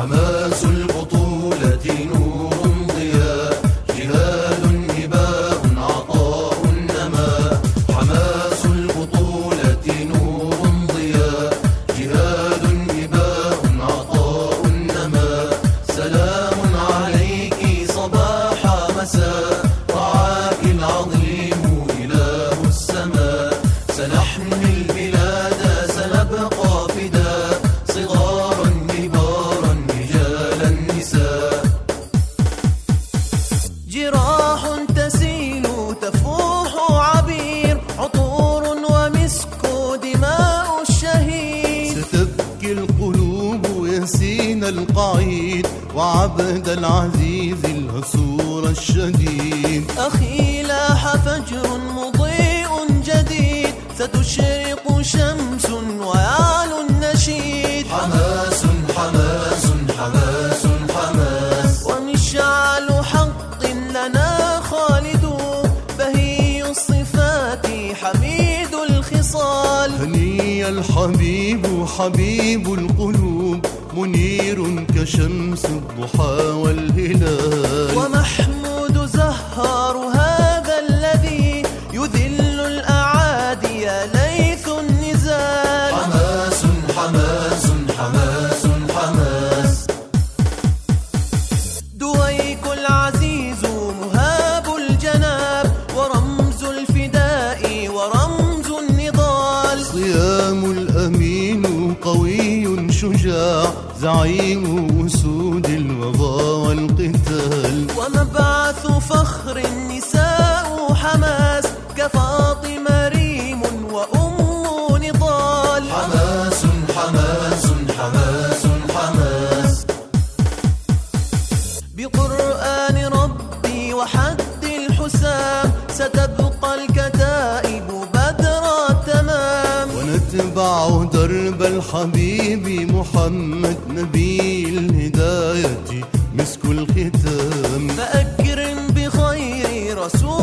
حماس البطولة نور ضياء جهاد إباء عطاء نما. حماس البطولة نور ضياء جهاد إباء عطاء نما. سلام عليك صباح مساء. رعاك العظيم إله السماء. سنحمي القعيد وعبد العزيز الهسور الشديد. أخي لاح فجر مضيء جديد ستشرق شمس ويعلو النشيد حماس حماس حماس حماس. ومشعل حق لنا خالد بهي الصفات حميد الخصال. هني الحبيب حبيب القلوب منير كشمس الضحى والهلال. زعيم أسود الوغى والقتال. ومبعث فخر النساء حماس كفاطمة ريم وأم نضال. حماس حماس حماس حماس. بقرآن ربي وحد الحسام ستبقى رفعوا درب الحبيب محمد نبي الهداية مسك الختام. فأكرم بخير رسول